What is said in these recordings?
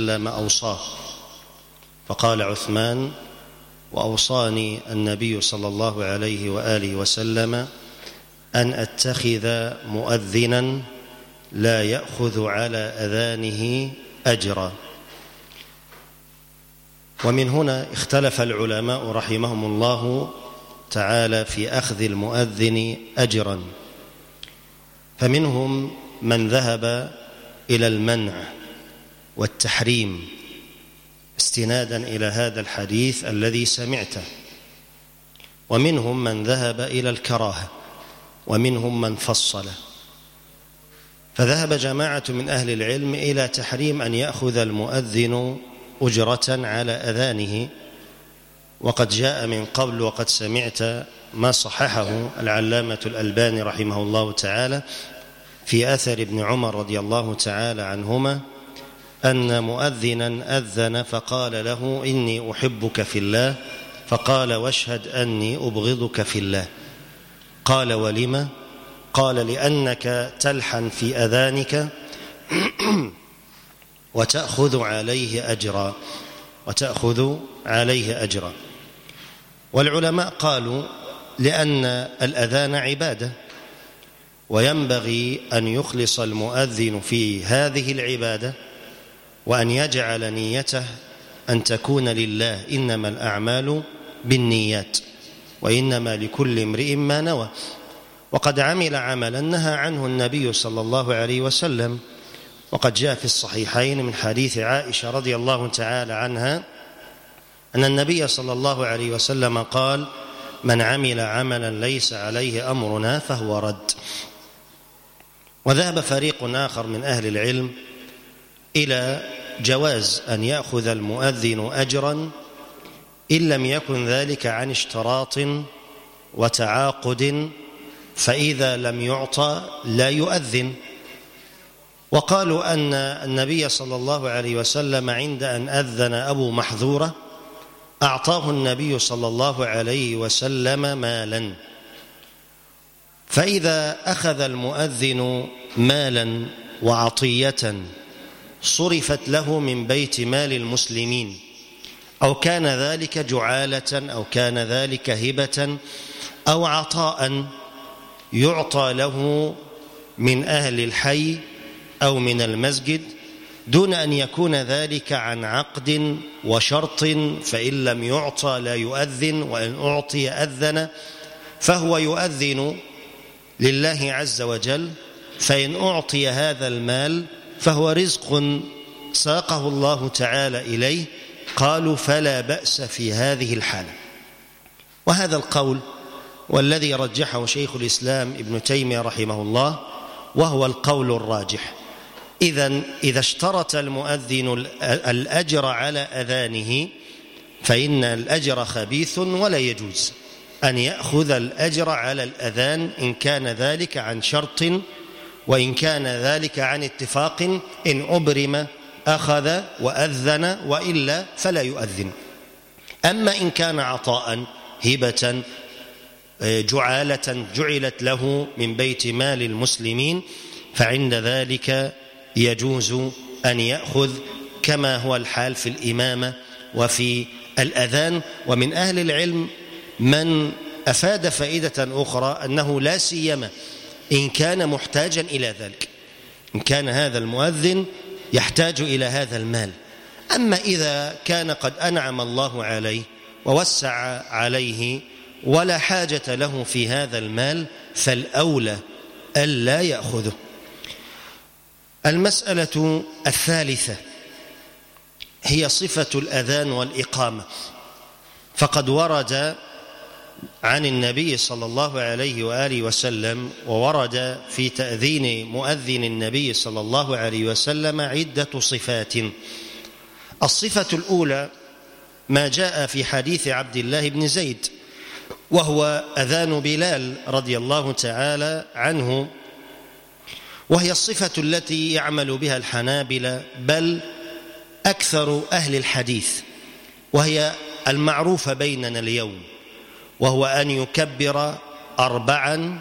وسلم أوصاه. فقال عثمان وأوصاني النبي صلى الله عليه وآله وسلم أن أتخذ مؤذنا لا يأخذ على أذانه أجرا. ومن هنا اختلف العلماء رحمهم الله تعالى في أخذ المؤذن أجرا. فمنهم من ذهب إلى المنع والتحريم استنادا إلى هذا الحديث الذي سمعته. ومنهم من ذهب إلى الكراهة ومنهم من فصل فذهب جماعة من أهل العلم إلى تحريم أن يأخذ المؤذن أجرة على أذانه. وقد جاء من قبل وقد سمعت ما صححه العلامة الألباني رحمه الله تعالى في آثر ابن عمر رضي الله تعالى عنهما. أن مؤذنا أذن فقال له إني أحبك في الله فقال واشهد أني أبغضك في الله. قال ولم؟ قال لأنك تلحن في أذانك وتأخذ عليه أجرا وتأخذ عليه أجرا. والعلماء قالوا لأن الأذان عبادة وينبغي أن يخلص المؤذن في هذه العبادة وأن يجعل نيته أن تكون لله إنما الأعمال بالنيات وإنما لكل امرئ ما نوى. وقد عمل عملا نهى عنه النبي صلى الله عليه وسلم. وقد جاء في الصحيحين من حديث عائشة رضي الله تعالى عنها أن النبي صلى الله عليه وسلم قال من عمل عملا ليس عليه أمرنا فهو رد. وذهب فريق آخر من أهل العلم إلى جواز أن يأخذ المؤذن أجرا إن لم يكن ذلك عن اشتراط وتعاقد فإذا لم يعطى لا يؤذن. وقالوا أن النبي صلى الله عليه وسلم عند أن أذن أبو محذورة أعطاه النبي صلى الله عليه وسلم مالا. فإذا أخذ المؤذن مالا وعطية صرفت له من بيت مال المسلمين. أو كان ذلك جعالة أو كان ذلك هبة أو عطاء يعطى له من أهل الحي أو من المسجد دون أن يكون ذلك عن عقد وشرط فإن لم يعطى لا يؤذن وإن أعطي أذن فهو يؤذن لله عز وجل فإن أعطي هذا المال فهو رزق ساقه الله تعالى إليه. قالوا فلا بأس في هذه الحالة. وهذا القول والذي رجحه شيخ الإسلام ابن تيمية رحمه الله وهو القول الراجح. إذا إذا اشترط المؤذن الأجر على أذانه فإن الأجر خبيث ولا يجوز. أن يأخذ الأجر على الأذان إن كان ذلك عن شرط وإن كان ذلك عن اتفاق إن أبرم أخذ وأذن وإلا فلا يؤذن. أما إن كان عطاء هبة جعالة جعلت له من بيت مال المسلمين فعند ذلك يجوز أن يأخذ كما هو الحال في الإمامة وفي الأذان. ومن أهل العلم من أفاد فائدة أخرى أنه لا سيما إن كان محتاجا إلى ذلك. إن كان هذا المؤذن يحتاج إلى هذا المال. أما إذا كان قد أنعم الله عليه ووسع عليه ولا حاجة له في هذا المال فالأولى ألا يأخذه. المسألة الثالثة هي صفة الأذان والإقامة. فقد ورد عن النبي صلى الله عليه وآله وسلم وورد في تأذين مؤذن النبي صلى الله عليه وسلم عدة صفات. الصفة الأولى ما جاء في حديث عبد الله بن زيد وهو أذان بلال رضي الله تعالى عنه وهي الصفة التي يعمل بها الحنابلة بل أكثر أهل الحديث وهي المعروفة بيننا اليوم. وهو أن يكبر اربعا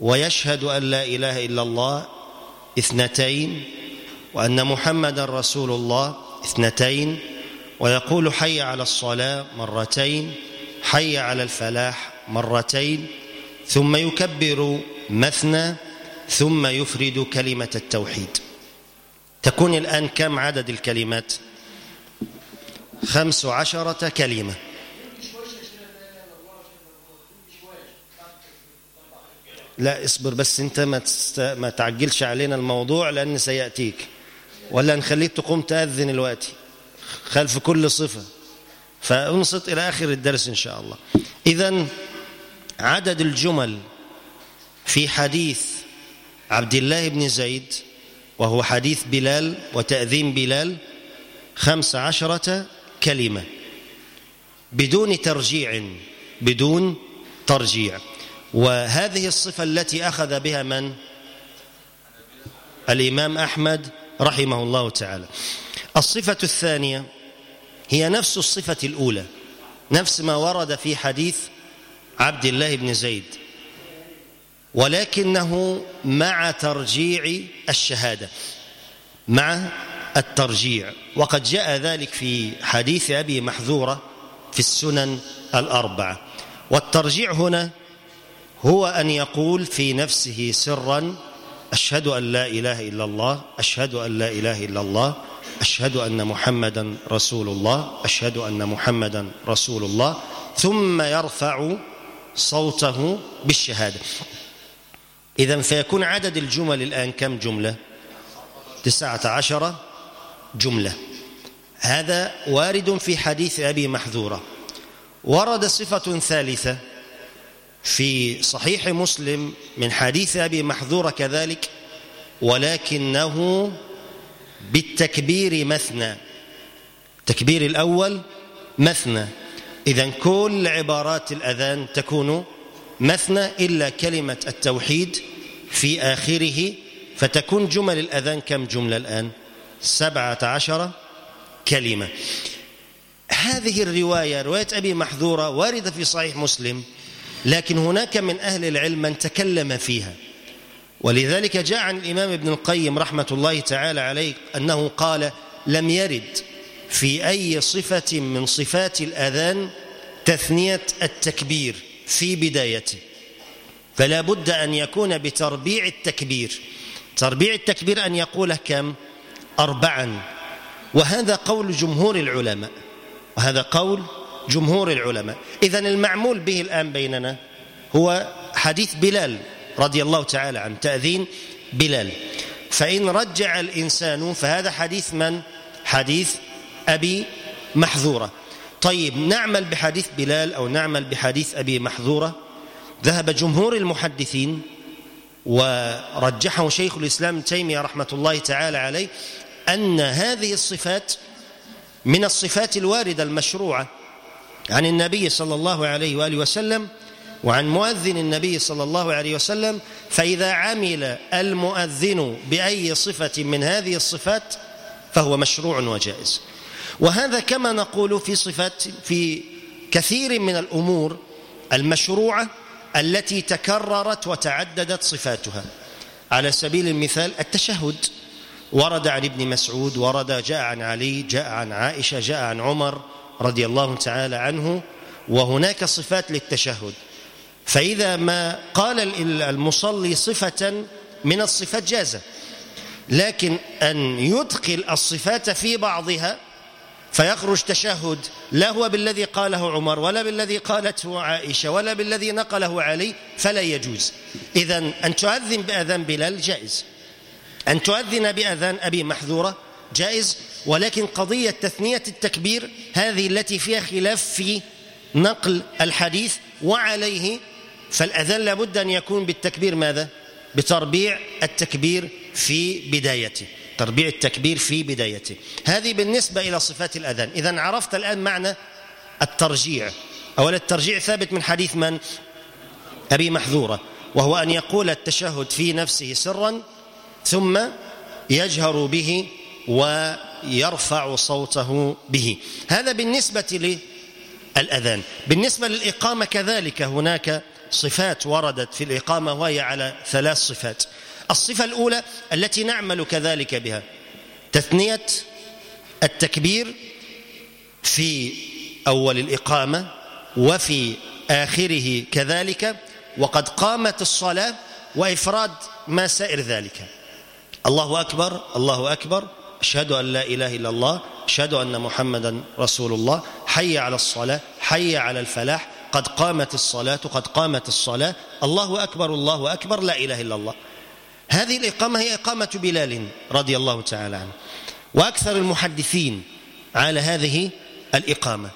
ويشهد أن لا إله إلا الله اثنتين وأن محمدا رسول الله اثنتين ويقول حي على الصلاة مرتين حي على الفلاح مرتين ثم يكبر مثنى ثم يفرد كلمة التوحيد. تكون الآن كم عدد الكلمات؟ خمس عشرة كلمة. لا اصبر بس انت ما. ما تعجلش علينا الموضوع لأن سيأتيك. ولا نخليك تقوم تأذن الوقت. خلف كل صفة. فانصت إلى آخر الدرس إن شاء الله. إذا عدد الجمل في حديث عبد الله بن زيد وهو حديث بلال وتأذين بلال خمس عشرة كلمة. بدون ترجيع بدون ترجيع. وهذه الصفة التي أخذ بها من؟ الإمام أحمد رحمه الله تعالى. الصفة الثانية هي نفس الصفة الأولى نفس ما ورد في حديث عبد الله بن زيد ولكنه مع ترجيع الشهادة مع الترجيع. وقد جاء ذلك في حديث أبي محذورة في السنن الأربعة. والترجيع هنا هو أن يقول في نفسه سرا أشهد أن لا إله إلا الله أشهد أن لا إله إلا الله أشهد أن محمدا رسول الله أشهد أن محمدا رسول الله ثم يرفع صوته بالشهادة. إذا فيكون عدد الجمل الآن كم جملة؟ تسعة عشر جملة. هذا وارد في حديث أبي محذورة. ورد صفة ثالثة. في صحيح مسلم من حديث أبي محذورة كذلك ولكنه بالتكبير مثنى. التكبير الأول مثنى. إذا كل عبارات الأذان تكون مثنى إلا كلمة التوحيد في آخره فتكون جمل الأذان كم جملة الآن؟ سبعة عشر كلمة. هذه الرواية رواية أبي محذورة واردة في صحيح مسلم. لكن هناك من أهل العلم من تكلم فيها. ولذلك جاء عن الإمام ابن القيم رحمة الله تعالى عليه أنه قال لم يرد في أي صفة من صفات الأذان تثنية التكبير في بدايته. فلا بد أن يكون بتربيع التكبير. تربيع التكبير أن يقول كم؟ أربعا. وهذا قول جمهور العلماء. وهذا قول جمهور العلماء. إذا المعمول به الآن بيننا هو حديث بلال رضي الله تعالى عن تأذين بلال. فإن رجع الإنسان فهذا حديث من؟ حديث أبي محذورة. طيب نعمل بحديث بلال أو نعمل بحديث أبي محذورة؟ ذهب جمهور المحدثين ورجحه شيخ الإسلام تيمية رحمة الله تعالى عليه أن هذه الصفات من الصفات الواردة المشروعة عن النبي صلى الله عليه وآله وسلم وعن مؤذن النبي صلى الله عليه وسلم فإذا عمل المؤذن بأي صفة من هذه الصفات فهو مشروع وجائز. وهذا كما نقول في صفات في كثير من الأمور المشروعة التي تكررت وتعددت صفاتها. على سبيل المثال التشهد. ورد عن ابن مسعود ورد جاء عن علي جاء عن عائشة جاء عن عمر رضي الله تعالى عنه وهناك صفات للتشهد. فإذا ما قال المصلي صفة من الصفات جازة. لكن أن يدخل الصفات في بعضها فيخرج تشهد لا هو بالذي قاله عمر ولا بالذي قالته عائشة ولا بالذي نقله علي فلا يجوز. إذا أن تؤذن بأذان بلال جائز. أن تؤذن بأذان أبي محذورة جائز. ولكن قضية تثنية التكبير هذه التي فيها خلاف في نقل الحديث وعليه فالأذان لابد أن يكون بالتكبير ماذا؟ بتربيع التكبير في بدايته تربيع التكبير في بدايته هذه بالنسبة إلى صفات الأذان إذا عرفت الآن معنى الترجيع أولا الترجيع ثابت من حديث من؟ أبي محذورة وهو أن يقول التشهد في نفسه سرا ثم يجهر به ويرفع صوته به. هذا بالنسبة للأذان. بالنسبة للإقامة كذلك هناك صفات وردت في الإقامة وهي على ثلاث صفات. الصفة الأولى التي نعمل كذلك بها تثنية التكبير في أول الإقامة وفي آخره كذلك وقد قامت الصلاة وإفراد ما سائر ذلك. الله أكبر الله أكبر أشهد أن لا إله إلا الله أشهد أن محمدا رسول الله. حي على الصلاة حي على الفلاح. قد قامت الصلاة قد قامت الصلاة. الله أكبر الله أكبر لا إله إلا الله. هذه الإقامة هي إقامة بلال رضي الله تعالى عنه. وأكثر المحدثين على هذه الإقامة.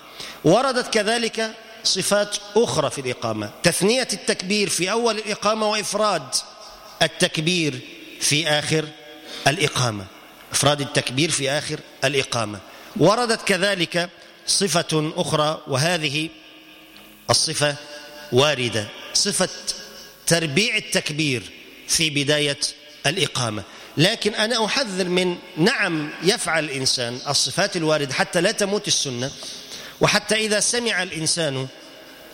وردت كذلك صفات أخرى في الإقامة. تثنية التكبير في أول الإقامة وإفراد التكبير في آخر الإقامة. إفراد التكبير في آخر الإقامة. وردت كذلك صفة أخرى وهذه الصفة واردة. صفة تربيع التكبير في بداية الإقامة. لكن أنا أحذر من نعم يفعل الإنسان الصفات الواردة حتى لا تموت السنة وحتى إذا سمع الإنسان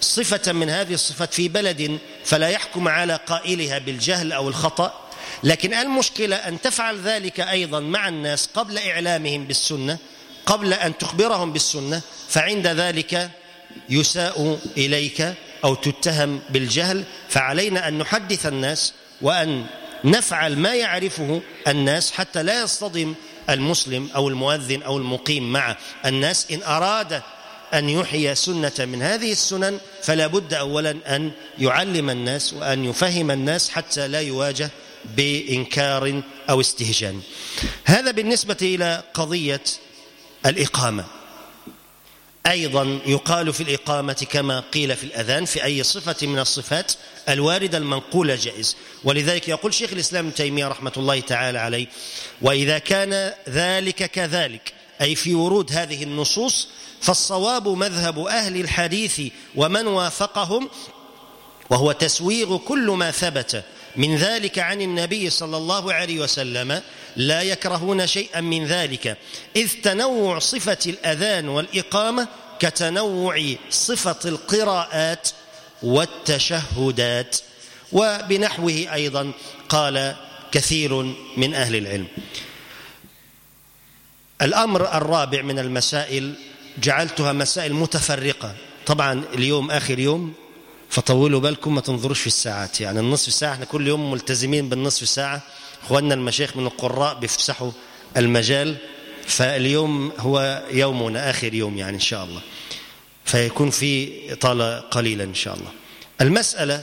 صفة من هذه الصفات في بلد فلا يحكم على قائلها بالجهل أو الخطأ لكن المشكلة أن تفعل ذلك أيضا مع الناس قبل إعلامهم بالسنة قبل أن تخبرهم بالسنة فعند ذلك يساء إليك أو تتهم بالجهل فعلينا أن نحدث الناس وأن نفعل ما يعرفه الناس حتى لا يصطدم المسلم أو المؤذن أو المقيم مع الناس. إن أراد أن يحيي سنة من هذه السنن فلا بد أولا أن يعلم الناس وأن يفهم الناس حتى لا يواجه بإنكار أو استهجان. هذا بالنسبة إلى قضية الإقامة. أيضا يقال في الإقامة كما قيل في الأذان في أي صفة من الصفات الواردة المنقولة جائز. ولذلك يقول شيخ الإسلام تيمية رحمة الله تعالى عليه وإذا كان ذلك كذلك أي في ورود هذه النصوص فالصواب مذهب أهل الحديث ومن وافقهم وهو تسويغ كل ما ثبت من ذلك عن النبي صلى الله عليه وسلم لا يكرهون شيئا من ذلك. إذ تنوع صفة الأذان والإقامة كتنوع صفة القراءات والتشهدات. وبنحوه أيضا قال كثير من أهل العلم. الأمر الرابع من المسائل جعلتها مسائل متفرقة. طبعا اليوم آخر يوم فطولوا بالكم ما تنظروش في الساعات. يعني النصف ساعة إحنا كل يوم ملتزمين بالنصف ساعة. إخواننا المشايخ من القراء بيفسحوا المجال. فاليوم هو يومنا آخر يوم يعني إن شاء الله. فيكون في طالة قليلا إن شاء الله. المسألة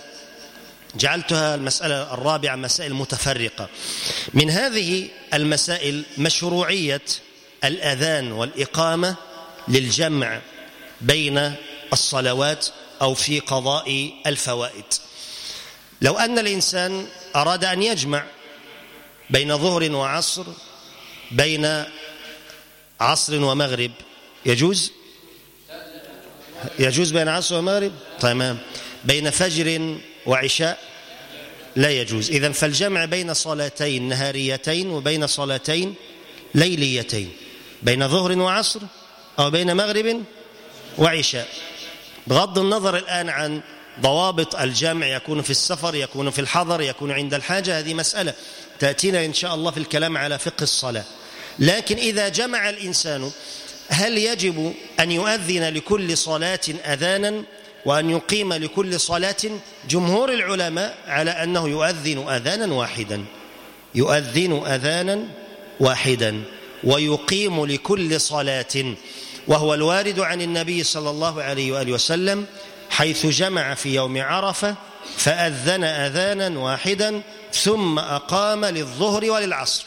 جعلتها المسألة الرابعة مسائل متفرقة. من هذه المسائل مشروعية الأذان والإقامة للجمع بين الصلوات أو في قضاء الفوائد. لو أن الإنسان أراد أن يجمع بين ظهر وعصر بين عصر ومغرب يجوز؟ يجوز بين عصر ومغرب؟ تمام. بين فجر وعشاء؟ لا يجوز. إذا فالجمع بين صلاتين نهاريتين وبين صلاتين ليليتين. بين ظهر وعصر أو بين مغرب وعشاء. بغض النظر الآن عن ضوابط الجمع يكون في السفر يكون في الحضر يكون عند الحاجة هذه مسألة. تأتينا إن شاء الله في الكلام على فقه الصلاة. لكن إذا جمع الإنسان هل يجب أن يؤذن لكل صلاة أذانا وأن يقيم لكل صلاة؟ جمهور العلماء على أنه يؤذن أذانا واحدا. يؤذن أذانا واحدا. ويقيم لكل صلاة. وهو الوارد عن النبي صلى الله عليه وآله وسلم حيث جمع في يوم عرفة فأذن أذانا واحدا ثم أقام للظهر وللعصر.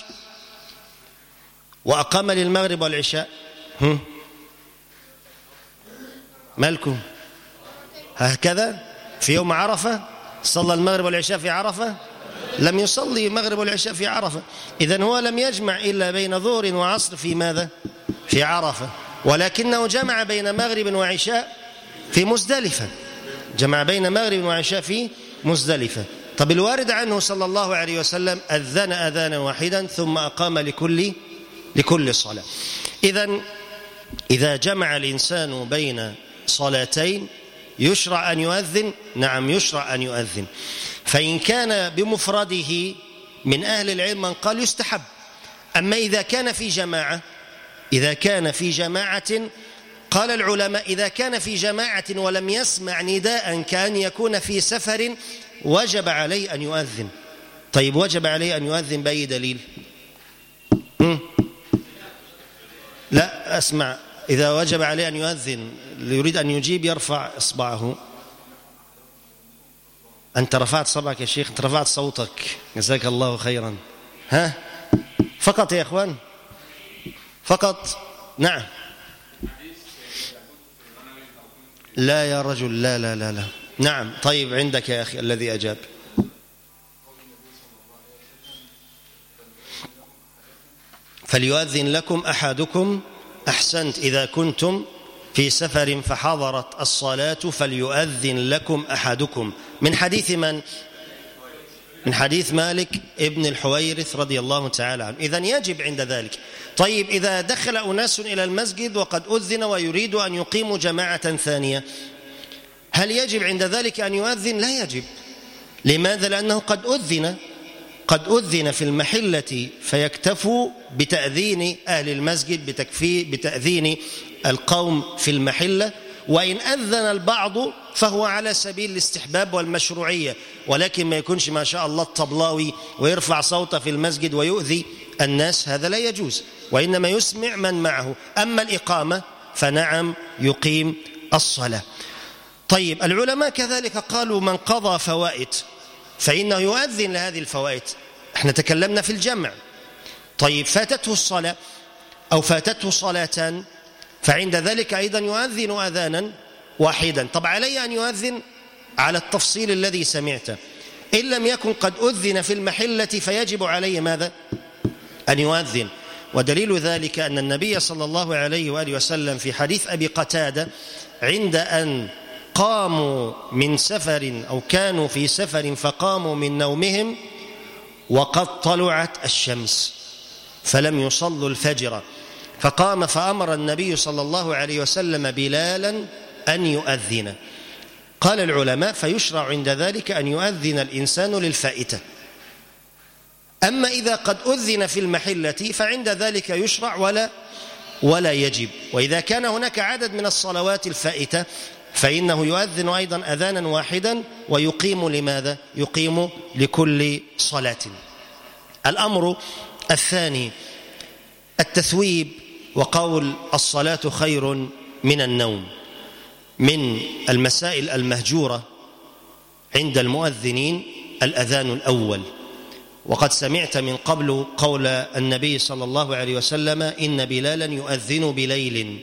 وأقام للمغرب والعشاء؟ مالكم؟ هكذا؟ في يوم عرفة؟ صلى المغرب والعشاء في عرفة؟ لم يصلي المغرب والعشاء في عرفة. إذن هو لم يجمع إلا بين ظهر وعصر في ماذا؟ في عرفة. ولكنه جمع بين مغرب وعشاء في مزدلفة. جمع بين مغرب وعشاء في مزدلفة. طب الوارد عنه صلى الله عليه وسلم أذن أذانا واحدا ثم أقام لكل لكل صلاة. إذا إذا جمع الإنسان بين صلاتين يشرع أن يؤذن؟ نعم يشرع أن يؤذن. فإن كان بمفرده من أهل العلم من قال يستحب. أما إذا كان في جماعة إذا كان في جماعة قال العلماء إذا كان في جماعة ولم يسمع نداء كأن يكون في سفر وجب عليه أن يؤذن. طيب وجب عليه أن يؤذن بأي دليل؟ لا أسمع. إذا وجب عليه أن يؤذن يريد أن يجيب يرفع إصبعه. أنت رفعت صبعك يا شيخ أنت رفعت صوتك. جزاك الله خيرا. ها؟ فقط يا إخوان. فقط نعم. لا يا رجل لا لا لا لا. نعم. طيب عندك يا أخي الذي أجاب. فليؤذن لكم أحدكم أحسنت إذا كنتم في سفر فحضرت الصلاة فليؤذن لكم أحدكم. من حديث من؟ من حديث مالك ابن الحويرث رضي الله تعالى عنه إذن يجب عند ذلك طيب إذا دخل أناس إلى المسجد وقد أذن ويريد أن يقيموا جماعة ثانية هل يجب عند ذلك أن يؤذن؟ لا يجب لماذا؟ لأنه قد أذن قد أذن في المحلة فيكتفوا بتأذين أهل المسجد بتأذين القوم في المحلة وإن أذن البعض فهو على سبيل الاستحباب والمشروعية. ولكن ما يكونش ما شاء الله الطبلاوي ويرفع صوته في المسجد ويؤذي الناس هذا لا يجوز. وإنما يسمع من معه. أما الإقامة فنعم يقيم الصلاة. طيب العلماء كذلك قالوا من قضى فوائد فإنه يؤذن لهذه الفوائد. إحنا تكلمنا في الجمع. طيب فاتته الصلاة أو فاتته صلاتان فعند ذلك أيضا يؤذن أذانا واحدا. طب علي أن يؤذن؟ على التفصيل الذي سمعته. إن لم يكن قد أذن في المحلة فيجب عليه ماذا؟ أن يؤذن. ودليل ذلك أن النبي صلى الله عليه وآله وسلم في حديث أبي قتادة عند أن قاموا من سفر أو كانوا في سفر فقاموا من نومهم وقد طلعت الشمس فلم يصلوا الفجر. فقام فأمر النبي صلى الله عليه وسلم بلالا أن يؤذن. قال العلماء فيشرع عند ذلك أن يؤذن الإنسان للفائتة. أما إذا قد أذن في المحلة فعند ذلك يشرع ولا ولا يجب. وإذا كان هناك عدد من الصلوات الفائتة فإنه يؤذن أيضا أذانا واحدا ويقيم لماذا؟ يقيم لكل صلاة. الأمر الثاني التثويب وقول الصلاة خير من النوم من المسائل المهجورة عند المؤذنين الأذان الأول. وقد سمعت من قبل قول النبي صلى الله عليه وسلم إن بلالا يؤذن بليل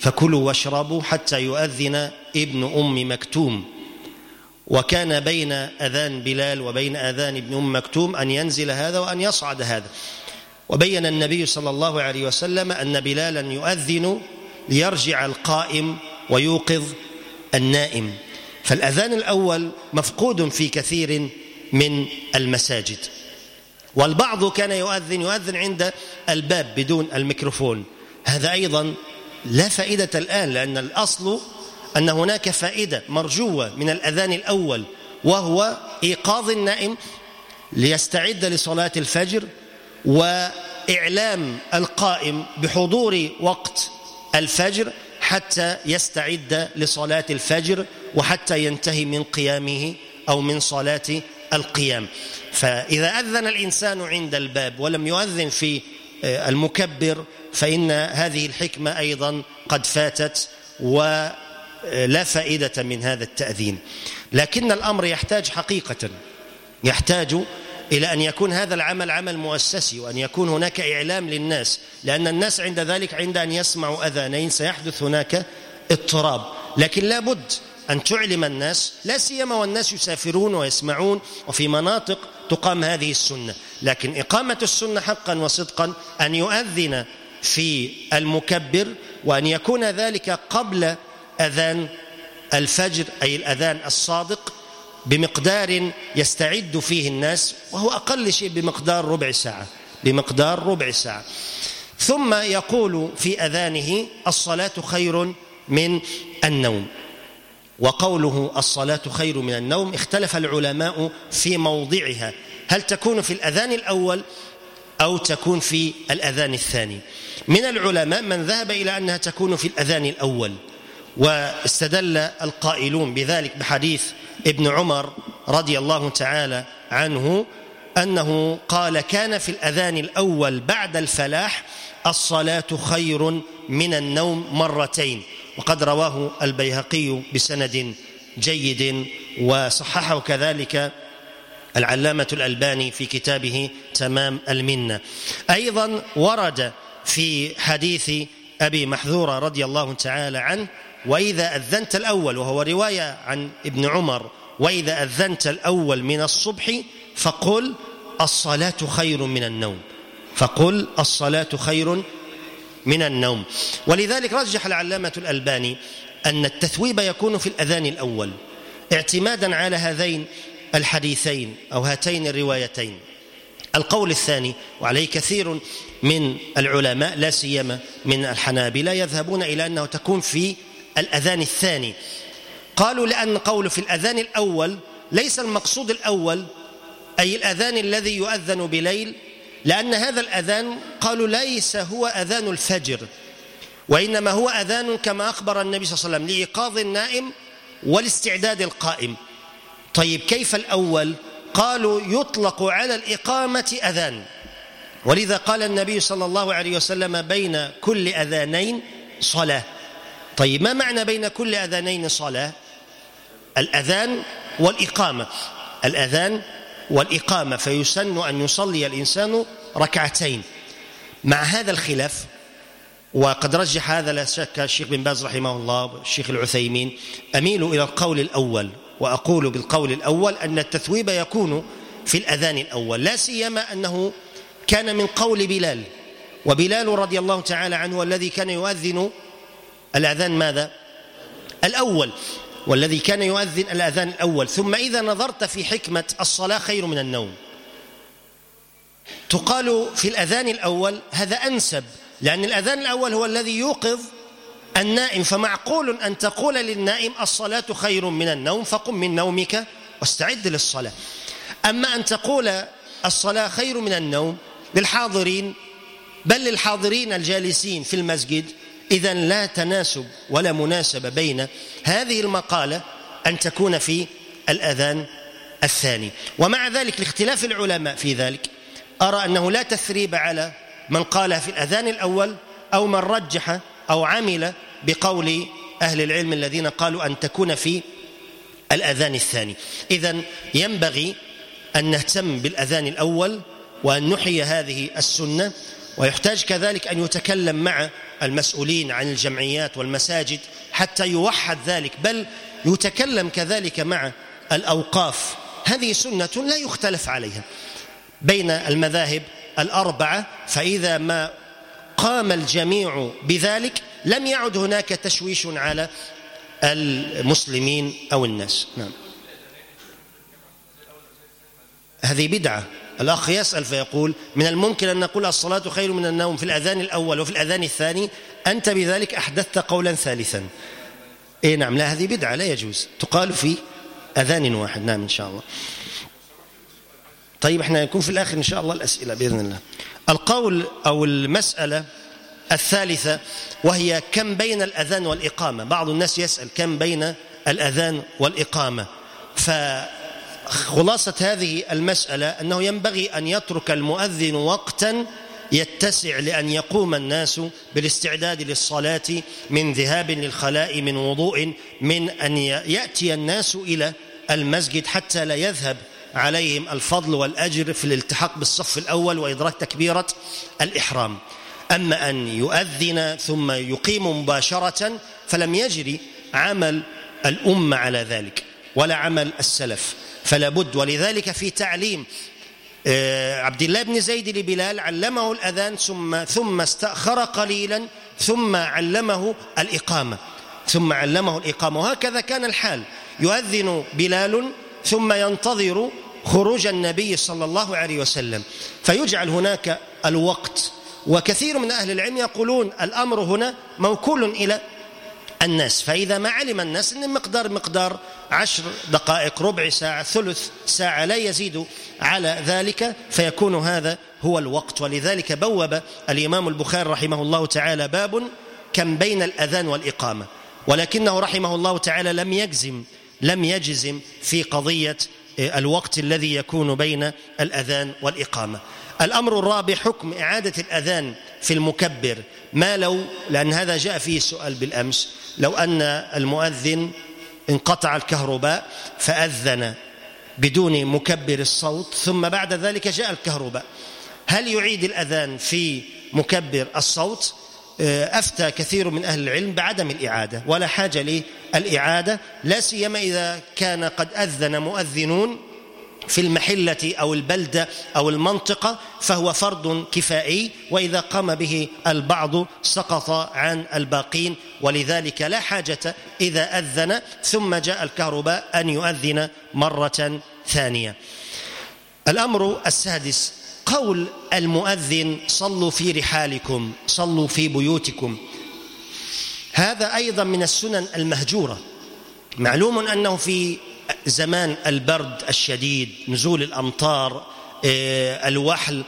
فكلوا واشربوا حتى يؤذن ابن أم مكتوم. وكان بين أذان بلال وبين أذان ابن أم مكتوم أن ينزل هذا وأن يصعد هذا. وبين النبي صلى الله عليه وسلم أن بلالا يؤذن ليرجع القائم ويوقظ النائم. فالأذان الأول مفقود في كثير من المساجد. والبعض كان يؤذن يؤذن عند الباب بدون الميكروفون. هذا أيضا لا فائدة الآن لأن الأصل أن هناك فائدة مرجوة من الأذان الأول وهو إيقاظ النائم ليستعد لصلاة الفجر وإعلام القائم بحضور وقت الفجر حتى يستعد لصلاة الفجر وحتى ينتهي من قيامه أو من صلاة القيام. فإذا أذن الإنسان عند الباب ولم يؤذن في آه، المكبر فإن هذه الحكمة أيضا قد فاتت ولا فائدة من هذا التأذين. لكن الأمر يحتاج حقيقة يحتاج إلى أن يكون هذا العمل عمل مؤسسي وأن يكون هناك إعلام للناس لأن الناس عند ذلك عند أن يسمعوا أذانين سيحدث هناك اضطراب. لكن لا بد أن تعلم الناس لا سيما والناس يسافرون ويسمعون وفي مناطق تقام هذه السنة. لكن إقامة السنة حقا وصدقا أن يؤذن في المكبر وأن يكون ذلك قبل أذان الفجر أي الأذان الصادق بمقدار يستعد فيه الناس وهو أقل شيء بمقدار ربع ساعة بمقدار ربع ساعة. ثم يقول في أذانه الصلاة خير من النوم. وقوله الصلاة خير من النوم اختلف العلماء في موضعها. هل تكون في الأذان الأول أو تكون في الأذان الثاني؟ من العلماء من ذهب إلى أنها تكون في الأذان الأول واستدل القائلون بذلك بحديث ابن عمر رضي الله تعالى عنه أنه قال كان في الأذان الأول بعد الفلاح الصلاة خير من النوم مرتين وقد رواه البيهقي بسند جيد وصححه كذلك العلامة الألباني في كتابه تمام المنة. أيضا ورد في حديث أبي محذورة رضي الله تعالى عنه وإذا أذنت الأول وهو رواية عن ابن عمر وإذا أذنت الأول من الصبح فقل الصلاة خير من النوم. فقل الصلاة خير من النوم. ولذلك رجح العلامة الألباني أن التثويب يكون في الأذان الأول اعتمادا على هذين الحديثين أو هاتين الروايتين. القول الثاني وعليه كثير من العلماء لا سيما من الحنابلة يذهبون إلى أنه تكون في الأذان الثاني. قالوا لأن قول في الأذان الأول ليس المقصود الأول أي الأذان الذي يؤذن بليل لأن هذا الأذان قالوا ليس هو أذان الفجر وإنما هو أذان كما أخبر النبي صلى الله عليه وسلم لإيقاظ النائم والاستعداد القائم. طيب كيف الأول؟ قالوا يطلق على الإقامة أذان. ولذا قال النبي صلى الله عليه وسلم بين كل أذانين صلاة. طيب ما معنى بين كل أذانين صلاة؟ الأذان والإقامة. الأذان والإقامة فيسن أن يصلي الإنسان ركعتين. مع هذا الخلاف وقد رجح هذا لا شك الشيخ بن باز رحمه الله الشيخ العثيمين أميل إلى القول الأول وأقول بالقول الأول أن التثويب يكون في الأذان الأول لا سيما أنه كان من قول بلال. وبلال رضي الله تعالى عنه الذي كان يؤذن الأذان ماذا؟ الأول والذي كان يؤذن الأذان الأول. ثم إذا نظرت في حكمة الصلاة خير من النوم. تقال في الأذان الأول هذا أنسب لأن الأذان الأول هو الذي يوقظ النائم. فمعقول أن تقول للنائم الصلاة خير من النوم فقم من نومك واستعد للصلاة. أما أن تقول الصلاة خير من النوم للحاضرين بل للحاضرين الجالسين في المسجد إذا لا تناسب ولا مناسبة بين هذه المقالة أن تكون في الأذان الثاني. ومع ذلك لاختلاف العلماء في ذلك أرى أنه لا تثريب على من قال في الأذان الأول أو من رجح أو عمل بقول أهل العلم الذين قالوا أن تكون في الأذان الثاني. إذا ينبغي أن نهتم بالأذان الأول وأن نحيي هذه السنة ويحتاج كذلك أن يتكلم مع المسؤولين عن الجمعيات والمساجد حتى يوحد ذلك بل يتكلم كذلك مع الأوقاف. هذه سنة لا يختلف عليها. بين المذاهب الأربعة فإذا ما قام الجميع بذلك لم يعد هناك تشويش على المسلمين أو الناس. نعم. هذه بدعة. الأخ يسأل فيقول من الممكن أن نقول الصلاة خير من النوم في الأذان الأول وفي الأذان الثاني؟ أنت بذلك أحدثت قولا ثالثا. إيه نعم لا هذه بدعة لا يجوز. تقال في أذان واحد. نعم إن شاء الله. طيب إحنا يكون في الآخر إن شاء الله الأسئلة بإذن الله. القول أو المسألة الثالثة وهي كم بين الأذان والإقامة؟ بعض الناس يسأل كم بين الأذان والإقامة. فخلاصة هذه المسألة أنه ينبغي أن يترك المؤذن وقتا يتسع لأن يقوم الناس بالاستعداد للصلاة من ذهاب للخلاء من وضوء من أن يأتي الناس إلى المسجد حتى لا يذهب عليهم الفضل والأجر في الالتحاق بالصف الأول وإدراك تكبيرة الإحرام. أما أن يؤذن ثم يقيم مباشرة فلم يجري عمل الأمة على ذلك ولا عمل السلف. فلا بد. ولذلك في تعليم آه، عبد الله بن زيد لبلال علمه الأذان ثم ثم استأخر قليلا ثم علمه الإقامة ثم علمه الإقامة. وهكذا كان الحال. يؤذن بلال ثم ينتظر خروج النبي صلى الله عليه وسلم. فيجعل هناك الوقت. وكثير من أهل العلم يقولون الأمر هنا موكول إلى الناس. فإذا ما علم الناس أن مقدار مقدار عشر دقائق ربع ساعة ثلث ساعة لا يزيد على ذلك فيكون هذا هو الوقت. ولذلك بوب الإمام البخاري رحمه الله تعالى باب كم بين الأذان والإقامة. ولكنه رحمه الله تعالى لم يجزم لم يجزم في قضية الوقت الذي يكون بين الأذان والإقامة. الأمر الرابع حكم إعادة الأذان في المكبر. ما لو لأن هذا جاء فيه سؤال بالأمس لو أن المؤذن انقطع الكهرباء فأذن بدون مكبر الصوت ثم بعد ذلك جاء الكهرباء. هل يعيد الأذان في مكبر الصوت؟ آه، أفتى كثير من أهل العلم بعدم الإعادة ولا حاجة للإعادة لا سيما إذا كان قد أذن مؤذنون في المحلة أو البلدة أو المنطقة فهو فرض كفائي وإذا قام به البعض سقط عن الباقين ولذلك لا حاجة إذا أذن ثم جاء الكهرباء أن يؤذن مرة ثانية. الأمر السادس قول المؤذن صلوا في رحالكم صلوا في بيوتكم هذا أيضا من السنن المهجورة. معلوم أنه في زمان البرد الشديد نزول الأمطار آه، الوحل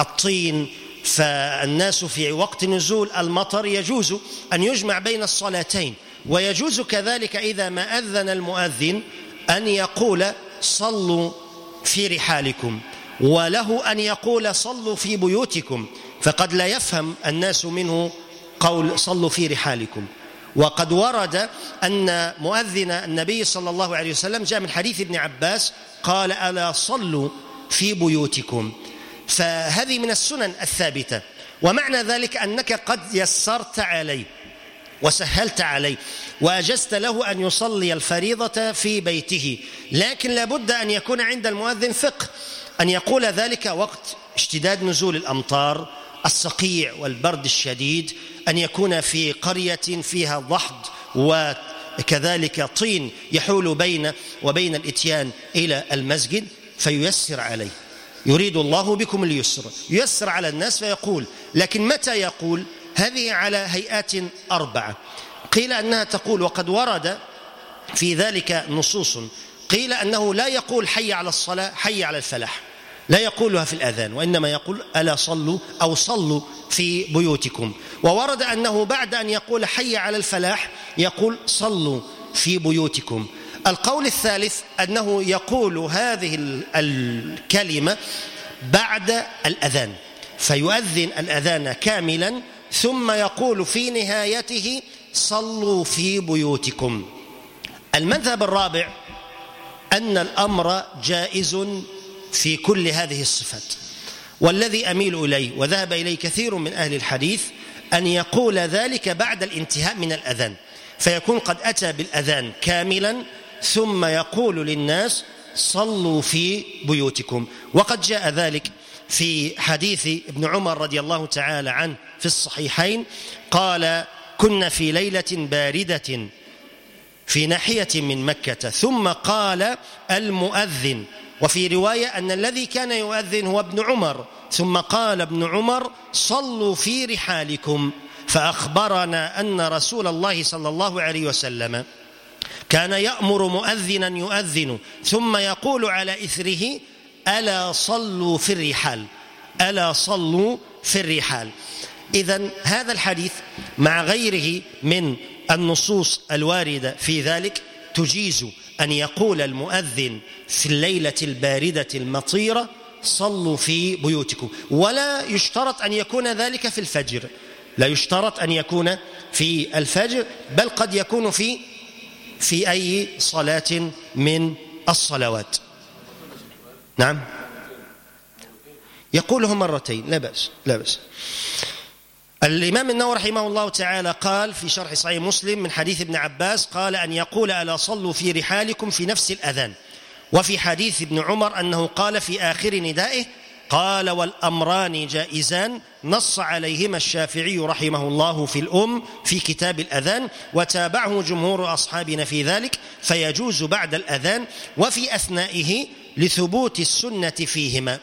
الطين فالناس في وقت نزول المطر يجوز أن يجمع بين الصلاتين ويجوز كذلك إذا ما أذن المؤذن أن يقول صلوا في رحالكم وله أن يقول صلوا في بيوتكم فقد لا يفهم الناس منه قول صلوا في رحالكم. وقد ورد أن مؤذن النبي صلى الله عليه وسلم جاء من حديث ابن عباس قال ألا صلوا في بيوتكم. فهذه من السنن الثابتة. ومعنى ذلك أنك قد يسرت عليه وسهلت عليه وأجزت له أن يصلي الفريضة في بيته. لكن لابد أن يكون عند المؤذن فقه أن يقول ذلك وقت اشتداد نزول الأمطار الصقيع والبرد الشديد أن يكون في قرية فيها ضحض وكذلك طين يحول بين وبين الإتيان إلى المسجد فييسر عليه. يريد الله بكم اليسر. ييسر على الناس فيقول لكن متى يقول؟ هذه على هيئات أربعة. قيل أنها تقول وقد ورد في ذلك نصوص. قيل أنه لا يقول حي على الصلاة حي على الفلاح. لا يقولها في الأذان وإنما يقول ألا صلوا أو صلوا في بيوتكم. وورد أنه بعد أن يقول حي على الفلاح يقول صلوا في بيوتكم. القول الثالث أنه يقول هذه الكلمة بعد الأذان فيؤذن الأذان كاملا ثم يقول في نهايته صلوا في بيوتكم. المذهب الرابع أن الأمر جائز في كل هذه الصفات. والذي أميل إليه وذهب إليه كثير من أهل الحديث أن يقول ذلك بعد الانتهاء من الأذان فيكون قد أتى بالأذان كاملا ثم يقول للناس صلوا في بيوتكم. وقد جاء ذلك في حديث ابن عمر رضي الله تعالى عنه في الصحيحين قال كنا في ليلة باردة في ناحية من مكة ثم قال المؤذن وفي رواية أن الذي كان يؤذن هو ابن عمر ثم قال ابن عمر صلوا في رحالكم فأخبرنا أن رسول الله صلى الله عليه وسلم كان يأمر مؤذنا يؤذن ثم يقول على إثره ألا صلوا في الرحال ألا صلوا في الرحال إذا هذا الحديث مع غيره من النصوص الواردة في ذلك تجيز أن يقول المؤذن في الليلة الباردة المطيرة صلوا في بيوتكم. ولا يشترط أن يكون ذلك في الفجر. لا يشترط أن يكون في الفجر بل قد يكون في في أي صلاة من الصلوات. نعم. يقوله مرتين لا بأس لا بأس. الإمام النووي رحمه الله تعالى قال في شرح صحيح مسلم من حديث ابن عباس قال أن يقول ألا صلوا في رحالكم في نفس الأذان. وفي حديث ابن عمر أنه قال في آخر ندائه قال والأمران جائزان نص عليهما الشافعي رحمه الله في الأم في كتاب الأذان وتابعه جمهور أصحابنا في ذلك فيجوز بعد الأذان وفي أثنائه لثبوت السنة فيهما.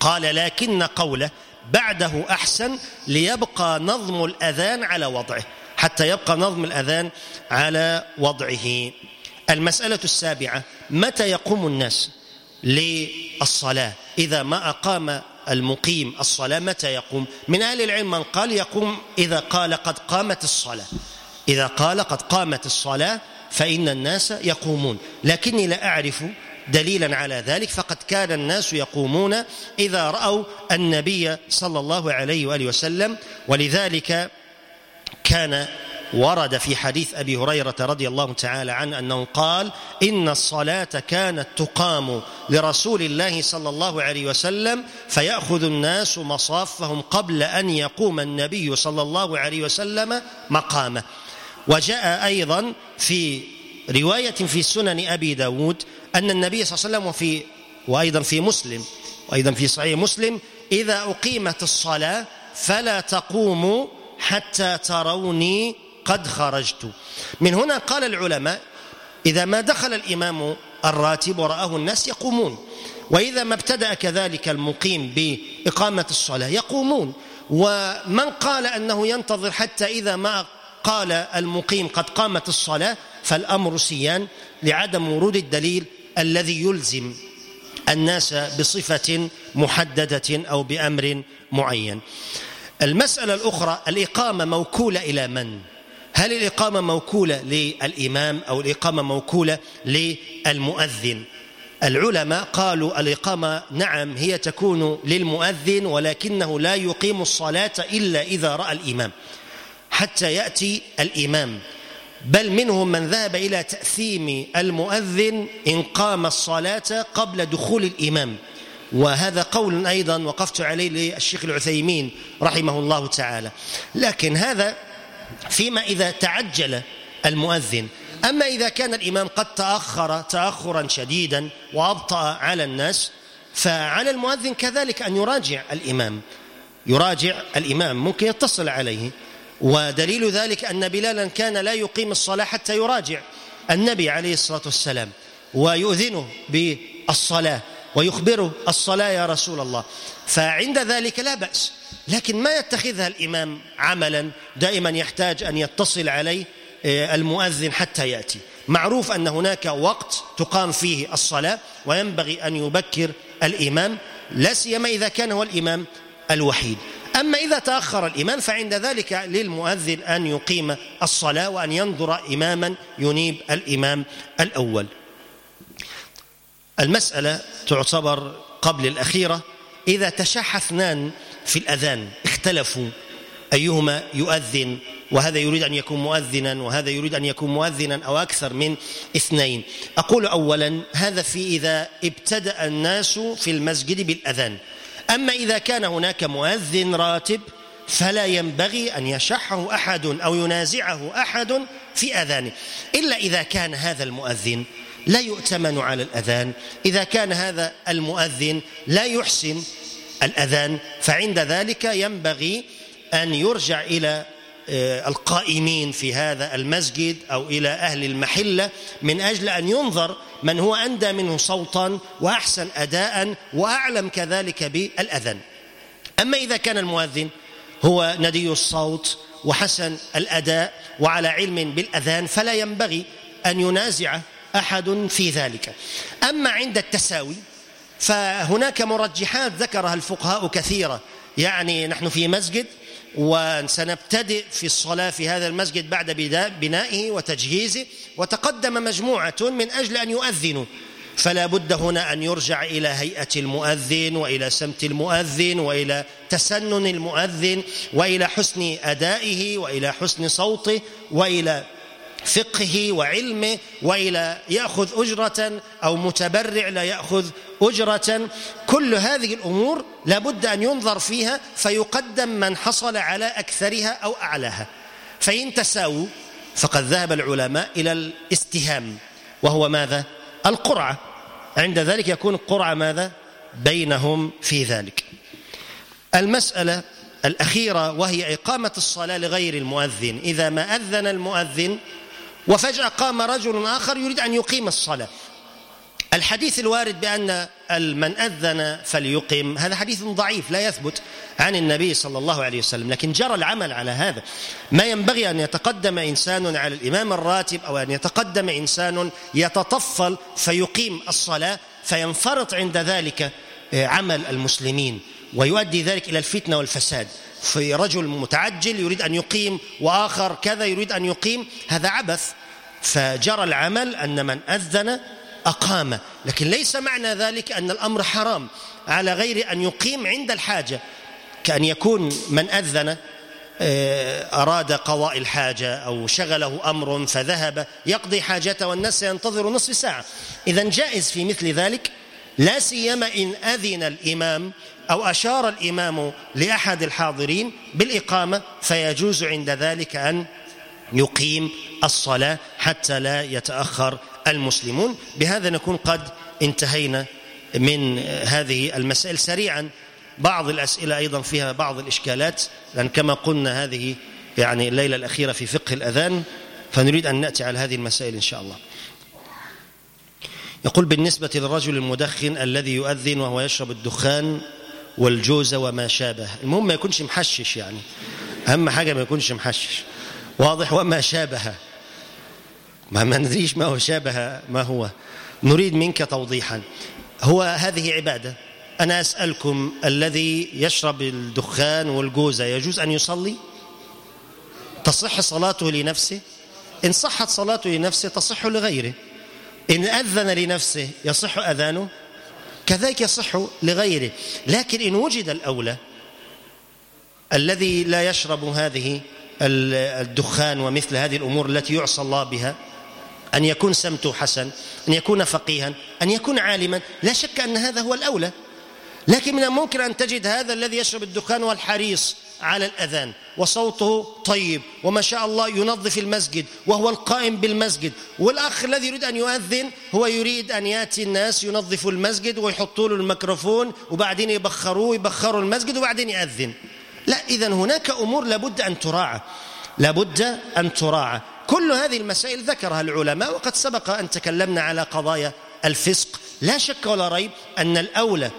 قال لكن قوله بعده أحسن ليبقى نظم الأذان على وضعه حتى يبقى نظم الأذان على وضعه. المسألة السابعة متى يقوم الناس للصلاة؟ إذا ما أقام المقيم الصلاة متى يقوم؟ من أهل العلم من قال يقوم إذا قال قد قامت الصلاة. إذا قال قد قامت الصلاة فإن الناس يقومون. لكني لا أعرف دليلا على ذلك فقد كان الناس يقومون إذا رأوا النبي صلى الله عليه وآله وسلم. ولذلك كان ورد في حديث أبي هريرة رضي الله تعالى عنه أنه قال إن الصلاة كانت تقام لرسول الله صلى الله عليه وسلم فيأخذ الناس مصافهم قبل أن يقوم النبي صلى الله عليه وسلم مقامه. وجاء أيضا في رواية في سنن أبي داود أن النبي صلى الله عليه وسلم وفي وأيضا في مسلم وأيضا في صحيح مسلم إذا أقيمت الصلاة فلا تقوموا حتى تروني قد خرجت. من هنا قال العلماء إذا ما دخل الإمام الراتب ورآه الناس يقومون وإذا ما ابتدأ كذلك المقيم بإقامة الصلاة يقومون. ومن قال أنه ينتظر حتى إذا ما قال المقيم قد قامت الصلاة فالأمر سيان لعدم ورود الدليل الذي يلزم الناس بصفة محددة أو بأمر معين. المسألة الأخرى الإقامة موكولة إلى من؟ هل الإقامة موكولة للإمام أو الإقامة موكولة للمؤذن؟ العلماء قالوا الإقامة نعم هي تكون للمؤذن ولكنه لا يقيم الصلاة إلا إذا رأى الإمام. حتى يأتي الإمام بل منهم من ذهب إلى تأثيم المؤذن إن قام الصلاة قبل دخول الإمام. وهذا قول أيضا وقفت عليه للشيخ العثيمين رحمه الله تعالى. لكن هذا فيما إذا تعجل المؤذن. أما إذا كان الإمام قد تأخر تأخرا شديدا وأبطأ على الناس فعلى المؤذن كذلك أن يراجع الإمام. يراجع الإمام ممكن يتصل عليه. ودليل ذلك أن بلالا كان لا يقيم الصلاة حتى يراجع النبي عليه الصلاة والسلام ويؤذنه بالصلاة ويخبره الصلاة يا رسول الله. فعند ذلك لا بأس لكن ما يتخذها الإمام عملا دائما يحتاج أن يتصل عليه آه، المؤذن حتى يأتي. معروف أن هناك وقت تقام فيه الصلاة وينبغي أن يبكر الإمام لا سيما إذا كان هو الإمام الوحيد. أما إذا تأخر الإمام فعند ذلك للمؤذن أن يقيم الصلاة وأن ينظر إماما ينيب الإمام الأول. المسألة تعتبر قبل الأخيرة. إذا تشح اثنان في الأذان اختلفوا أيهما يؤذن؟ وهذا يريد أن يكون مؤذنا وهذا يريد أن يكون مؤذنا أو أكثر من اثنين. أقول أولا هذا في إذا ابتدأ الناس في المسجد بالأذان. أما إذا كان هناك مؤذن راتب فلا ينبغي أن يشحه أحد أو ينازعه أحد في أذانه. إلا إذا كان هذا المؤذن لا يؤتمن على الأذان إذا كان هذا المؤذن لا يحسن الأذان فعند ذلك ينبغي أن يرجع إلى آه، القائمين في هذا المسجد أو إلى أهل المحلة من أجل أن ينظر من هو أندى منه صوتا وأحسن أداء وأعلم كذلك بالأذان أما إذا كان المؤذن هو ندي الصوت وحسن الأداء وعلى علم بالأذان فلا ينبغي أن ينازع أحد في ذلك. أما عند التساوي فهناك مرجحات ذكرها الفقهاء كثيرة. يعني نحن في مسجد وسنبتدئ في الصلاة في هذا المسجد بعد بنائه وتجهيزه. وتقدم مجموعة من أجل أن يؤذنوا. فلا بد هنا أن يرجع إلى هيئة المؤذن وإلى سمت المؤذن وإلى تسنن المؤذن وإلى حسن أدائه وإلى حسن صوته وإلى فقهه وعلمه وإلى يأخذ أجرة أو متبرع لا يأخذ أجرة. كل هذه الأمور لابد أن ينظر فيها فيقدم من حصل على أكثرها أو أعلاها. فإن تساووا فقد ذهب العلماء إلى الاستهام وهو ماذا؟ القرعة. عند ذلك يكون القرعه ماذا؟ بينهم في ذلك. المسألة الأخيرة وهي إقامة الصلاة لغير المؤذن. إذا ما أذن المؤذن وفجأة قام رجل آخر يريد أن يقيم الصلاة. الحديث الوارد بأن من أذن فليقم. هذا حديث ضعيف لا يثبت عن النبي صلى الله عليه وسلم لكن جرى العمل على هذا. ما ينبغي أن يتقدم إنسان على الإمام الراتب أو أن يتقدم إنسان يتطفل فيقيم الصلاة فينفرط عند ذلك عمل المسلمين. ويؤدي ذلك إلى الفتنة والفساد. في رجل متعجل يريد أن يقيم وآخر كذا يريد أن يقيم. هذا عبث. فجرى العمل أن من أذن أقام. لكن ليس معنى ذلك أن الأمر حرام. على غير أن يقيم عند الحاجة. كأن يكون من أذن آه، أراد قضاء الحاجة أو شغله أمر فذهب يقضي حاجته والناس ينتظر نصف ساعة. إذا جائز في مثل ذلك لا سيما إن أذن الإمام أو أشار الإمام لأحد الحاضرين بالإقامة فيجوز عند ذلك أن يقيم الصلاة حتى لا يتأخر المسلمون. بهذا نكون قد انتهينا من هذه المسائل. سريعا بعض الأسئلة أيضا فيها بعض الإشكالات لأن كما قلنا هذه يعني الليلة الأخيرة في فقه الأذان فنريد أن نأتي على هذه المسائل إن شاء الله. يقول بالنسبة للرجل المدخن الذي يؤذن وهو يشرب الدخان والجوز وما شابه. المهم ما يكونش محشش يعني. أهم حاجة ما يكونش محشش. واضح وما شابه. ما ما ندريش ما هو شابه ما هو. نريد منك توضيحا. هو هذه عبادة. أنا أسألكم الذي يشرب الدخان والجوزة يجوز أن يصلي؟ تصح صلاته لنفسه؟ إن صحت صلاته لنفسه تصح لغيره. إن أذن لنفسه يصح أذانه؟ كذلك يصح لغيره. لكن إن وجد الأولى الذي لا يشرب هذه الدخان ومثل هذه الأمور التي يعصى الله بها أن يكون سمته حسن أن يكون فقيها أن يكون عالما لا شك أن هذا هو الأولى. لكن من الممكن أن تجد هذا الذي يشرب الدخان والحريص على الأذان وصوته طيب وما شاء الله ينظف المسجد وهو القائم بالمسجد. والأخ الذي يريد أن يؤذن هو يريد أن يأتي الناس ينظفوا المسجد ويحطوا له الميكروفون وبعدين يبخروه يبخروا المسجد وبعدين يأذن. لا إذا هناك أمور لابد أن تراعى. لابد أن تراعى. كل هذه المسائل ذكرها العلماء وقد سبق أن تكلمنا على قضايا الفسق. لا شك ولا ريب أن الأولى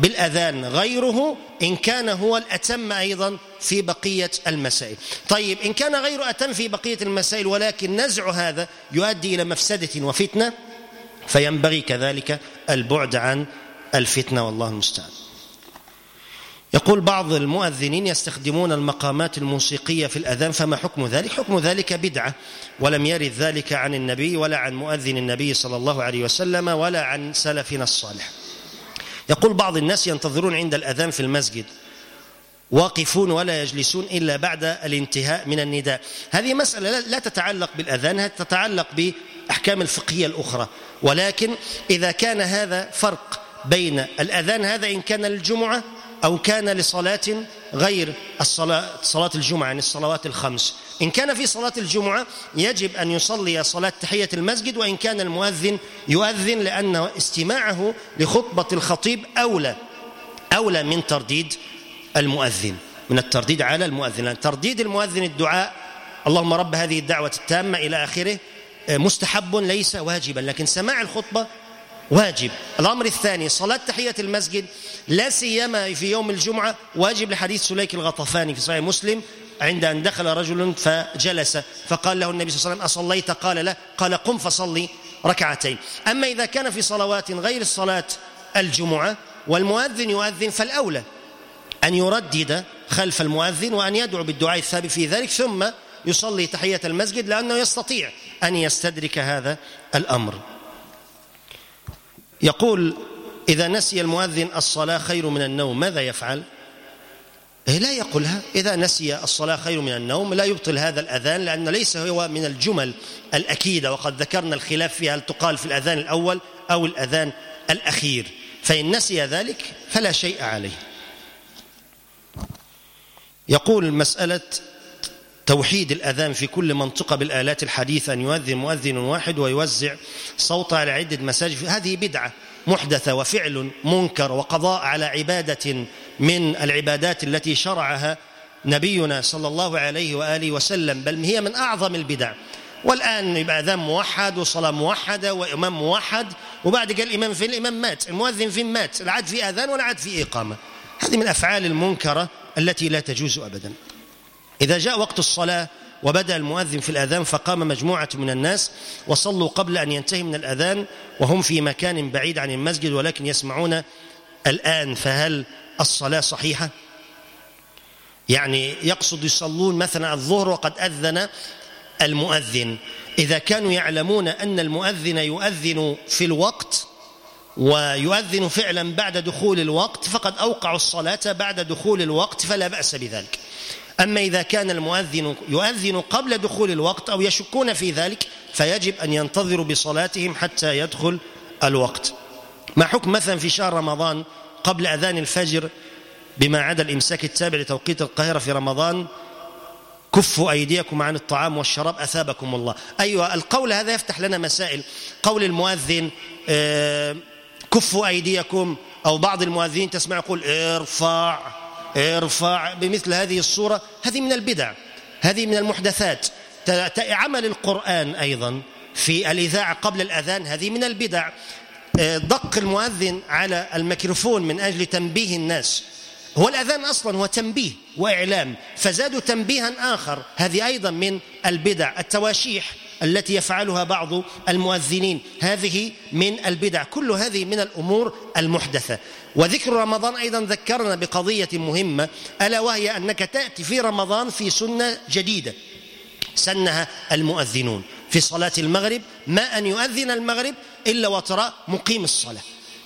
بالأذان غيره إن كان هو الأتم أيضا في بقية المسائل. طيب إن كان غير أتم في بقية المسائل ولكن نزع هذا يؤدي إلى مفسدة وفتنة فينبغي كذلك البعد عن الفتنة والله المستعان. يقول بعض المؤذنين يستخدمون المقامات الموسيقية في الأذان فما حكم ذلك؟ حكم ذلك بدعة ولم يرد ذلك عن النبي ولا عن مؤذن النبي صلى الله عليه وسلم ولا عن سلفنا الصالح. يقول بعض الناس ينتظرون عند الأذان في المسجد واقفون ولا يجلسون إلا بعد الانتهاء من النداء. هذه مسألة لا تتعلق بالأذان تتعلق بأحكام الفقهية الأخرى. ولكن إذا كان هذا فرق بين الأذان هذا إن كان للجمعة أو كان لصلاة غير الصلاة صلاة الجمعة يعني الصلوات الخمس. إن كان في صلاة الجمعة يجب أن يصلي صلاة تحية المسجد وإن كان المؤذن يؤذن لأن استماعه لخطبة الخطيب أولى أولى من ترديد المؤذن من الترديد على المؤذن. لأن ترديد المؤذن الدعاء اللهم رب هذه الدعوة التامة إلى آخره مستحب ليس واجبا لكن سماع الخطبة واجب. الأمر الثاني صلاة تحية المسجد لا سيما في يوم الجمعة واجب لحديث سليك الغطفاني في صحيح مسلم عند أن دخل رجل فجلس فقال له النبي صلى الله عليه وسلم أصليت؟ قال لا. قال قم فصلي ركعتين. أما إذا كان في صلوات غير الصلاة الجمعة والمؤذن يؤذن فالأولى أن يردد خلف المؤذن وأن يدعو بالدعاء الثابت في ذلك ثم يصلي تحية المسجد لأنه يستطيع أن يستدرك هذا الأمر. يقول إذا نسي المؤذن الصلاة خير من النوم ماذا يفعل؟ إيه، لا يقولها. إذا نسي الصلاة خير من النوم لا يبطل هذا الأذان لأن ليس هو من الجمل الأكيدة. وقد ذكرنا الخلاف فيها هل تقال في الأذان الأول أو الأذان الأخير. فإن نسي ذلك فلا شيء عليه. يقول مسألة توحيد الأذان في كل منطقة بالآلات الحديثة أن يؤذن مؤذن واحد ويوزع صوته على عدة مساجد. هذه بدعة محدثة وفعل منكر وقضاء على عبادة من العبادات التي شرعها نبينا صلى الله عليه وآله وسلم بل هي من أعظم البدع. والآن يبقى أذان موحد وصلاة موحدة وإمام موحد وبعد قال الإمام فين الإمام مات المؤذن فين مات؟ لا عاد في أذان ولا عاد في إقامة. هذه من الأفعال المنكرة التي لا تجوز أبدا. إذا جاء وقت الصلاة وبدأ المؤذن في الأذان فقام مجموعة من الناس وصلوا قبل أن ينتهي من الأذان وهم في مكان بعيد عن المسجد ولكن يسمعون الآن فهل الصلاة صحيحة؟ يعني يقصد يصلون مثلا الظهر وقد أذن المؤذن. إذا كانوا يعلمون أن المؤذن يؤذن في الوقت ويؤذن فعلا بعد دخول الوقت فقد أوقعوا الصلاة بعد دخول الوقت فلا بأس بذلك. أما إذا كان المؤذن يؤذن قبل دخول الوقت أو يشكون في ذلك فيجب أن ينتظروا بصلاتهم حتى يدخل الوقت. ما حكم مثلا في شهر رمضان؟ قبل أذان الفجر بما عدا الإمساك التابع لتوقيت القاهرة في رمضان كفوا أيديكم عن الطعام والشراب أثابكم الله. أيوة القول هذا يفتح لنا مسائل. قول المؤذن آه، كفوا أيديكم أو بعض المؤذنين تسمع يقول ارفع ارفع بمثل هذه الصورة. هذه من البدع هذه من المحدثات. عمل القرآن أيضا في الإذاعة قبل الأذان هذه من البدع. آه، دق المؤذن على الميكروفون من أجل تنبيه الناس. هو الأذان أصلا هو تنبيه وإعلام فزادوا تنبيها آخر. هذه أيضا من البدع التواشيح التي يفعلها بعض المؤذنين. هذه من البدع. كل هذه من الأمور المحدثة. وذكر رمضان أيضا ذكرنا بقضية مهمة ألا وهي أنك تأتي في رمضان في سنة جديدة. سنها المؤذنون. في صلاة المغرب ما أن يؤذن المغرب إلا وترى مقيم الصلاة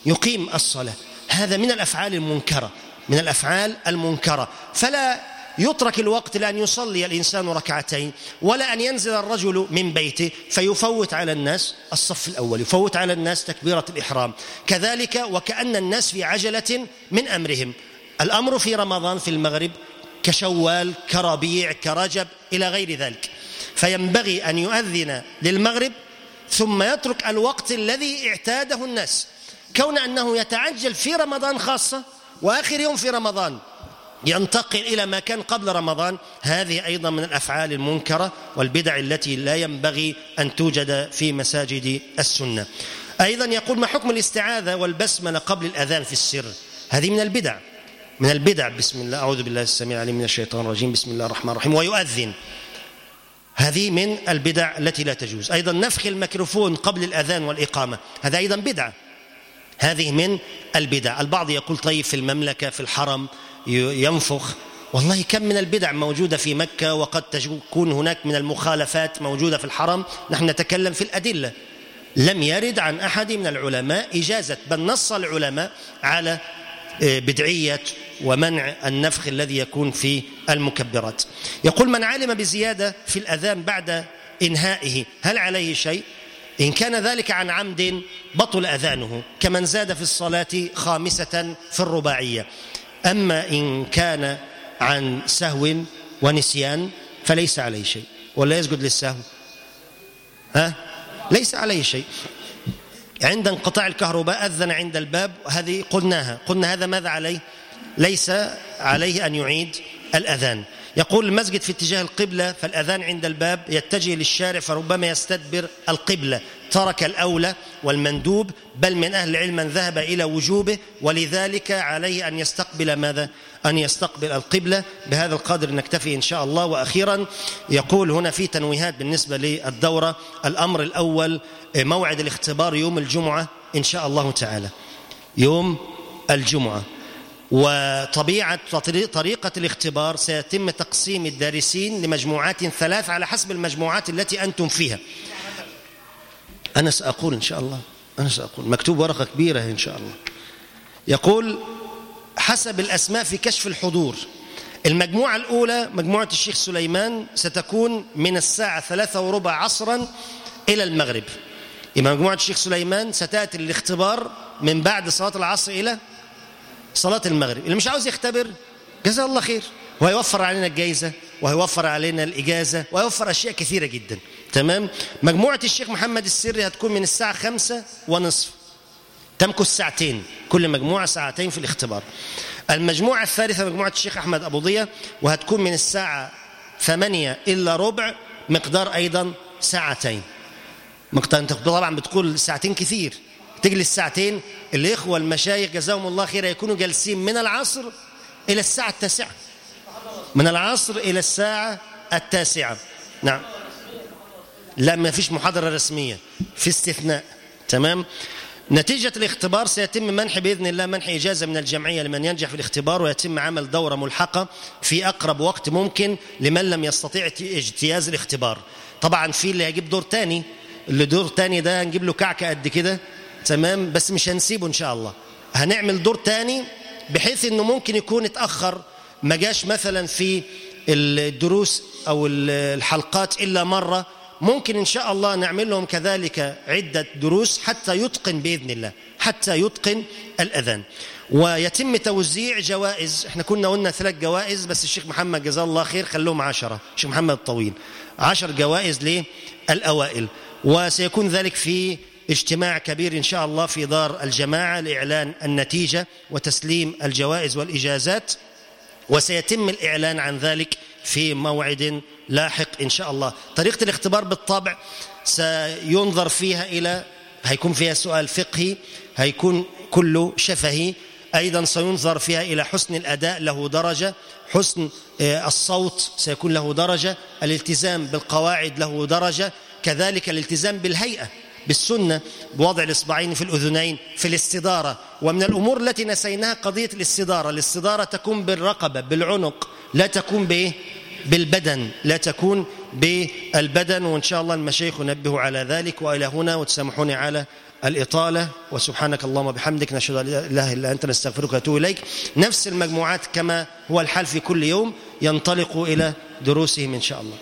يقيم الصلاة. هذا من الأفعال المنكرة من الأفعال المنكرة. فلا يترك الوقت لأن يصلي الإنسان ركعتين ولا أن ينزل الرجل من بيته فيفوت على الناس الصف الأول يفوت على الناس تكبيرة الإحرام. كذلك وكأن الناس في عجلة من أمرهم. الأمر في رمضان في المغرب كشوال كربيع كرجب إلى غير ذلك. فينبغي أن يؤذن للمغرب ثم يترك الوقت الذي اعتاده الناس. كون أنه يتعجل في رمضان خاصة وآخر يوم في رمضان ينتقل إلى ما كان قبل رمضان هذه أيضا من الأفعال المنكرة والبدع التي لا ينبغي أن توجد في مساجد السنة. أيضا يقول ما حكم الاستعاذة والبسملة قبل الأذان في السر؟ هذه من البدع من البدع. بسم الله أعوذ بالله السميع العليم من الشيطان الرجيم. بسم الله الرحمن الرحيم. ويؤذن. هذه من البدع التي لا تجوز. أيضا نفخ الميكروفون قبل الأذان والإقامة هذا أيضا بدعة. هذه من البدع. البعض يقول طيب في المملكة في الحرم ينفخ. والله كم من البدع موجودة في مكة وقد تكون هناك من المخالفات موجودة في الحرم. نحن نتكلم في الأدلة. لم يرد عن أحد من العلماء إجازة بل نص العلماء على آه، بدعية ومنع النفخ الذي يكون في المكبرات. يقول من علم بزيادة في الأذان بعد إنهائه هل عليه شيء؟ إن كان ذلك عن عمد بطل أذانه كمن زاد في الصلاة خامسة في الرباعية. أما إن كان عن سهو ونسيان فليس عليه شيء. ولا يسجد للسهو. ها؟ ليس عليه شيء. عند انقطاع الكهرباء أذن عند الباب هذه قلناها. قلنا هذا ماذا عليه؟ ليس عليه أن يعيد الأذان. يقول المسجد في اتجاه القبلة فالأذان عند الباب يتجه للشارع فربما يستدبر القبلة. ترك الأولى والمندوب بل من أهل العلم من ذهب إلى وجوبه ولذلك عليه أن يستقبل ماذا؟ أن يستقبل القبلة. بهذا القدر نكتفي إن شاء الله. وأخيرا يقول هنا في تنويهات بالنسبة للدورة الأمر الأول موعد الاختبار يوم الجمعة إن شاء الله تعالى. يوم الجمعة. وطبيعة طريقة الاختبار سيتم تقسيم الدارسين لمجموعات ثلاث على حسب المجموعات التي أنتم فيها. أنا سأقول إن شاء الله. أنا سأقول. مكتوب ورقة كبيرة إن شاء الله. يقول حسب الأسماء في كشف الحضور المجموعة الأولى مجموعة الشيخ سليمان ستكون من الساعة ثلاثة وربع عصرا إلى المغرب. إما مجموعة الشيخ سليمان ستأتي الاختبار من بعد صلاة العصر إلى صلاة المغرب اللي مش عاوز يختبر جزاه الله خير. وهيوفر علينا الجائزة وهيوفر علينا الإجازة وهيوفر أشياء كثيرة جدا. تمام؟ مجموعة الشيخ محمد السري هتكون من الساعة خمسة ونصف. تمكث ساعتين كل مجموعة ساعتين في الاختبار. المجموعة الثالثة مجموعة الشيخ أحمد أبو ضية وهتكون من الساعة ثمانية إلا ربع مقدار أيضا ساعتين. مقدار أنت طبعا بتقول ساعتين كثير. تجلس ساعتين الإخوة المشايخ جزاهم الله خير يكونوا جالسين من العصر إلى الساعة التاسعة. من العصر إلى الساعة التاسعة. نعم. لا ما فيش محاضرة رسمية في استثناء. تمام؟ نتيجة الاختبار سيتم منح بإذن الله منح إجازة من الجمعية لمن ينجح في الاختبار ويتم عمل دورة ملحقة في أقرب وقت ممكن لمن لم يستطيع اجتياز الاختبار. طبعا في اللي هيجيب دور تاني اللي دور تاني ده هنجيب له كعكة قد كده. تمام؟ بس مش هنسيبه إن شاء الله. هنعمل دور تاني بحيث إنه ممكن يكون اتأخر ما جاش مثلا في الدروس أو الحلقات إلا مرة. ممكن إن شاء الله نعمل لهم كذلك عدة دروس حتى يتقن بإذن الله حتى يتقن الأذان. ويتم توزيع جوائز. إحنا كنا قلنا ثلاث جوائز بس الشيخ محمد جزاه الله خير خلوهم عشرة. الشيخ محمد الطويل. عشر جوائز للأوائل. وسيكون ذلك في اجتماع كبير إن شاء الله في دار الجماعة لإعلان النتيجة وتسليم الجوائز والإجازات وسيتم الإعلان عن ذلك في موعد لاحق إن شاء الله. طريقة الاختبار بالطبع سينظر فيها إلى هيكون فيها سؤال فقهي هيكون كله شفهي أيضا سينظر فيها إلى حسن الأداء له درجة حسن الصوت سيكون له درجة الالتزام بالقواعد له درجة كذلك الالتزام بالهيئة بالسنة بوضع الإصبعين في الأذنين في الاستدارة ومن الأمور التي نسيناها قضية الاستدارة. الاستدارة تكون بالرقبة بالعنق لا تكون بإيه بالبدن لا تكون بالبدن. وإن شاء الله المشايخ ينبه على ذلك. وإلى هنا وتسامحوني على الإطالة. وسبحانك اللهم وبحمدك. نشهد أن لا إله إلا أنت. نستغفرك ونتوب إليك. نفس المجموعات كما هو الحال في كل يوم. ينطلق إلى دروسهم إن شاء الله.